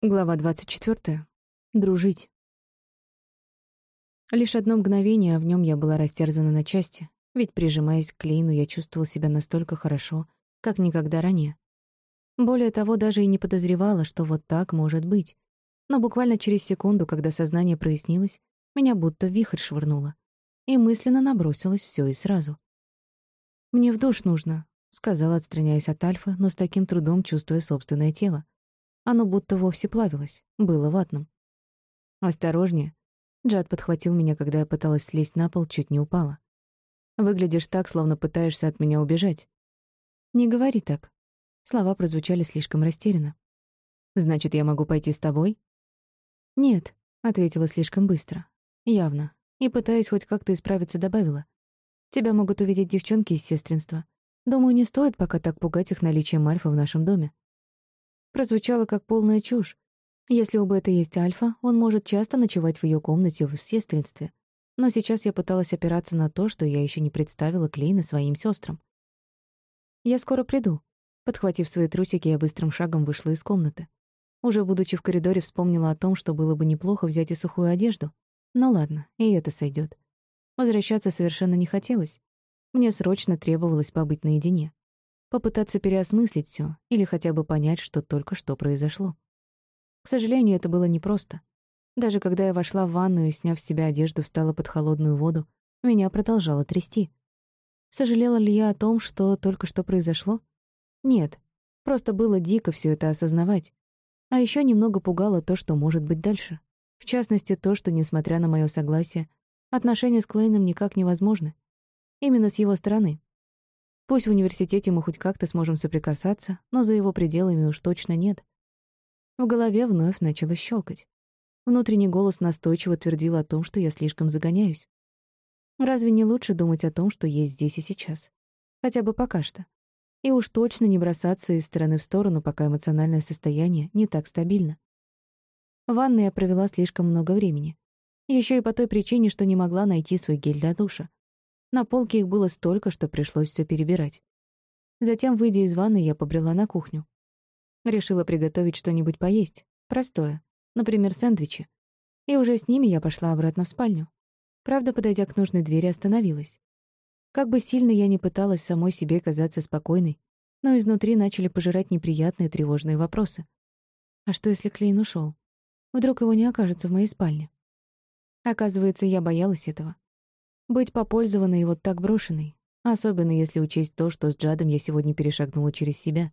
Глава 24. Дружить. Лишь одно мгновение, а в нем я была растерзана на части, ведь, прижимаясь к Клейну, я чувствовала себя настолько хорошо, как никогда ранее. Более того, даже и не подозревала, что вот так может быть. Но буквально через секунду, когда сознание прояснилось, меня будто вихрь швырнуло. И мысленно набросилось все и сразу. «Мне в душ нужно», — сказала, отстраняясь от Альфы, но с таким трудом чувствуя собственное тело. Оно будто вовсе плавилось, было ватным. «Осторожнее». Джад подхватил меня, когда я пыталась слезть на пол, чуть не упала. «Выглядишь так, словно пытаешься от меня убежать». «Не говори так». Слова прозвучали слишком растерянно. «Значит, я могу пойти с тобой?» «Нет», — ответила слишком быстро. «Явно. И, пытаясь хоть как-то исправиться, добавила. Тебя могут увидеть девчонки из сестринства. Думаю, не стоит пока так пугать их наличием Альфа в нашем доме прозвучало как полная чушь. Если у Беты есть Альфа, он может часто ночевать в ее комнате в сестринстве. Но сейчас я пыталась опираться на то, что я еще не представила Клейна своим сестрам. «Я скоро приду». Подхватив свои трусики, я быстрым шагом вышла из комнаты. Уже будучи в коридоре, вспомнила о том, что было бы неплохо взять и сухую одежду. Но ладно, и это сойдет. Возвращаться совершенно не хотелось. Мне срочно требовалось побыть наедине попытаться переосмыслить все или хотя бы понять, что только что произошло. К сожалению, это было непросто. Даже когда я вошла в ванную и, сняв с себя одежду, встала под холодную воду, меня продолжало трясти. Сожалела ли я о том, что только что произошло? Нет, просто было дико все это осознавать. А еще немного пугало то, что может быть дальше. В частности, то, что, несмотря на мое согласие, отношения с Клейном никак невозможны. Именно с его стороны. Пусть в университете мы хоть как-то сможем соприкасаться, но за его пределами уж точно нет. В голове вновь начало щелкать. Внутренний голос настойчиво твердил о том, что я слишком загоняюсь. Разве не лучше думать о том, что есть здесь и сейчас? Хотя бы пока что. И уж точно не бросаться из стороны в сторону, пока эмоциональное состояние не так стабильно. В ванной я провела слишком много времени. Еще и по той причине, что не могла найти свой гель для душа. На полке их было столько, что пришлось все перебирать. Затем, выйдя из ванны, я побрела на кухню. Решила приготовить что-нибудь поесть, простое, например, сэндвичи. И уже с ними я пошла обратно в спальню. Правда, подойдя к нужной двери, остановилась. Как бы сильно я ни пыталась самой себе казаться спокойной, но изнутри начали пожирать неприятные тревожные вопросы. А что, если Клейн ушел? Вдруг его не окажется в моей спальне? Оказывается, я боялась этого. Быть попользованной и вот так брошенной, особенно если учесть то, что с Джадом я сегодня перешагнула через себя.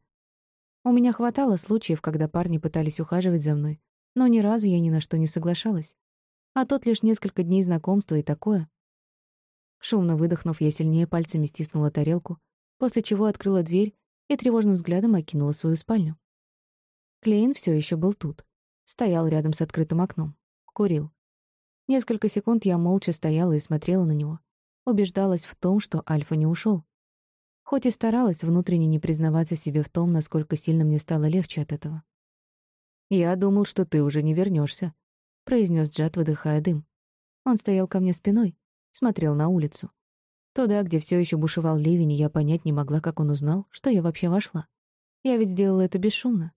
У меня хватало случаев, когда парни пытались ухаживать за мной, но ни разу я ни на что не соглашалась. А тот лишь несколько дней знакомства и такое. Шумно выдохнув, я сильнее пальцами стиснула тарелку, после чего открыла дверь и тревожным взглядом окинула свою спальню. Клейн все еще был тут. Стоял рядом с открытым окном. Курил. Несколько секунд я молча стояла и смотрела на него. Убеждалась в том, что Альфа не ушел. Хоть и старалась внутренне не признаваться себе в том, насколько сильно мне стало легче от этого. «Я думал, что ты уже не вернешься, произнес Джад, выдыхая дым. Он стоял ко мне спиной, смотрел на улицу. Туда, где все еще бушевал ливень, я понять не могла, как он узнал, что я вообще вошла. Я ведь сделала это бесшумно.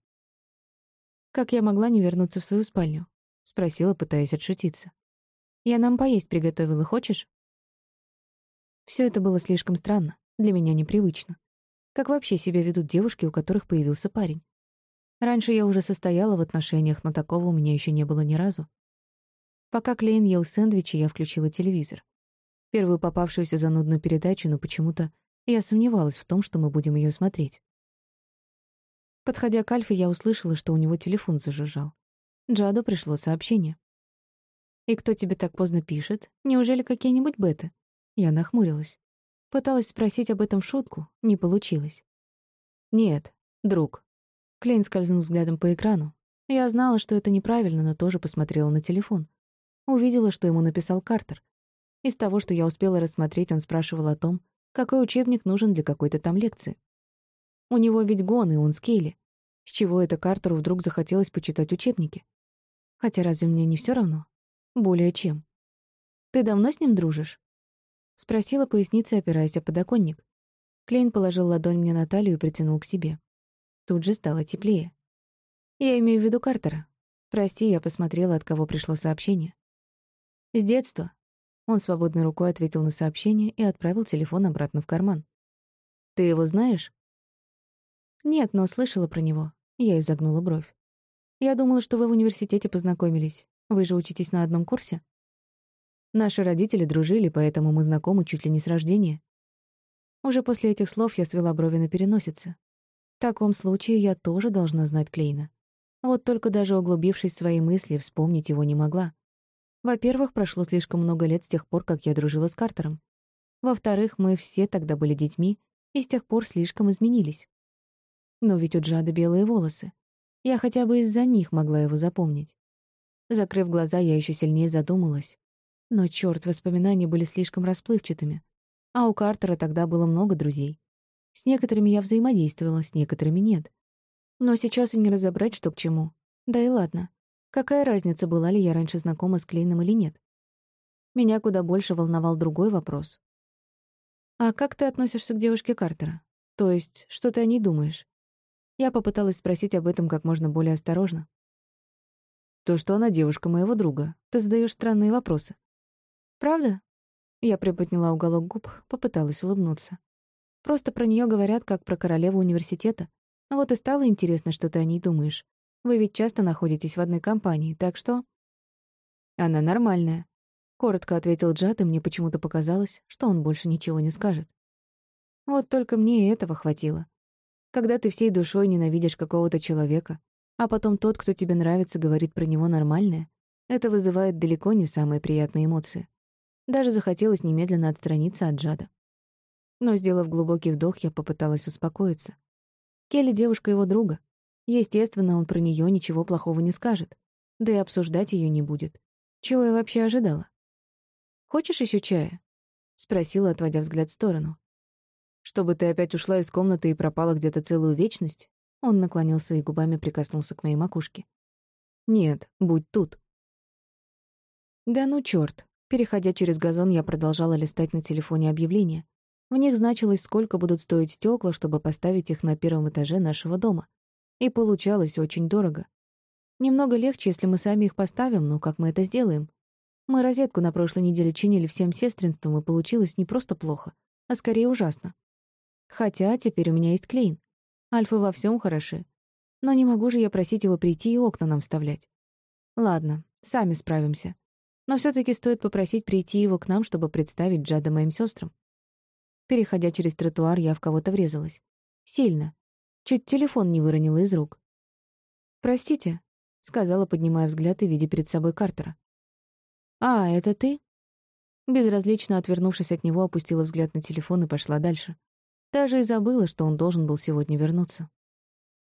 «Как я могла не вернуться в свою спальню?» — спросила, пытаясь отшутиться. Я нам поесть приготовила, хочешь?» Все это было слишком странно, для меня непривычно. Как вообще себя ведут девушки, у которых появился парень? Раньше я уже состояла в отношениях, но такого у меня еще не было ни разу. Пока Клейн ел сэндвичи, я включила телевизор. Первую попавшуюся занудную передачу, но почему-то я сомневалась в том, что мы будем ее смотреть. Подходя к Альфе, я услышала, что у него телефон зажужжал. Джаду пришло сообщение. «И кто тебе так поздно пишет? Неужели какие-нибудь беты?» Я нахмурилась. Пыталась спросить об этом шутку, не получилось. «Нет, друг». Клейн скользнул взглядом по экрану. Я знала, что это неправильно, но тоже посмотрела на телефон. Увидела, что ему написал Картер. Из того, что я успела рассмотреть, он спрашивал о том, какой учебник нужен для какой-то там лекции. У него ведь гон, и он с Кейли. С чего это Картеру вдруг захотелось почитать учебники? Хотя разве мне не все равно? Более чем. «Ты давно с ним дружишь?» Спросила поясницей, опираясь о подоконник. Клейн положил ладонь мне на талию и притянул к себе. Тут же стало теплее. «Я имею в виду Картера. «Прости, я посмотрела, от кого пришло сообщение». «С детства». Он свободной рукой ответил на сообщение и отправил телефон обратно в карман. «Ты его знаешь?» «Нет, но слышала про него». Я изогнула бровь. «Я думала, что вы в университете познакомились. Вы же учитесь на одном курсе?» Наши родители дружили, поэтому мы знакомы чуть ли не с рождения. Уже после этих слов я свела брови на переносице. В таком случае я тоже должна знать Клейна. Вот только даже углубившись в свои мысли, вспомнить его не могла. Во-первых, прошло слишком много лет с тех пор, как я дружила с Картером. Во-вторых, мы все тогда были детьми и с тех пор слишком изменились. Но ведь у Джада белые волосы. Я хотя бы из-за них могла его запомнить. Закрыв глаза, я еще сильнее задумалась. Но, черт, воспоминания были слишком расплывчатыми. А у Картера тогда было много друзей. С некоторыми я взаимодействовала, с некоторыми нет. Но сейчас и не разобрать, что к чему. Да и ладно. Какая разница, была ли я раньше знакома с Клейном или нет? Меня куда больше волновал другой вопрос. «А как ты относишься к девушке Картера? То есть, что ты о ней думаешь?» Я попыталась спросить об этом как можно более осторожно. «То, что она девушка моего друга. Ты задаешь странные вопросы». «Правда?» Я приподняла уголок губ, попыталась улыбнуться. Просто про нее говорят, как про королеву университета. А вот и стало интересно, что ты о ней думаешь. Вы ведь часто находитесь в одной компании, так что...» «Она нормальная», — коротко ответил Джад, и мне почему-то показалось, что он больше ничего не скажет. Вот только мне и этого хватило. Когда ты всей душой ненавидишь какого-то человека, а потом тот, кто тебе нравится, говорит про него нормальное, это вызывает далеко не самые приятные эмоции. Даже захотелось немедленно отстраниться от Джада. Но, сделав глубокий вдох, я попыталась успокоиться. Келли — девушка его друга. Естественно, он про нее ничего плохого не скажет. Да и обсуждать ее не будет. Чего я вообще ожидала? «Хочешь еще чая?» — спросила, отводя взгляд в сторону. «Чтобы ты опять ушла из комнаты и пропала где-то целую вечность?» Он наклонился и губами прикоснулся к моей макушке. «Нет, будь тут». «Да ну чёрт!» Переходя через газон, я продолжала листать на телефоне объявления. В них значилось, сколько будут стоить стекла, чтобы поставить их на первом этаже нашего дома. И получалось очень дорого. Немного легче, если мы сами их поставим, но как мы это сделаем? Мы розетку на прошлой неделе чинили всем сестринством, и получилось не просто плохо, а скорее ужасно. Хотя теперь у меня есть Клейн. Альфы во всем хороши. Но не могу же я просить его прийти и окна нам вставлять. Ладно, сами справимся. Но все таки стоит попросить прийти его к нам, чтобы представить Джада моим сестрам. Переходя через тротуар, я в кого-то врезалась. Сильно. Чуть телефон не выронила из рук. «Простите», — сказала, поднимая взгляд и видя перед собой Картера. «А, это ты?» Безразлично отвернувшись от него, опустила взгляд на телефон и пошла дальше. Даже и забыла, что он должен был сегодня вернуться.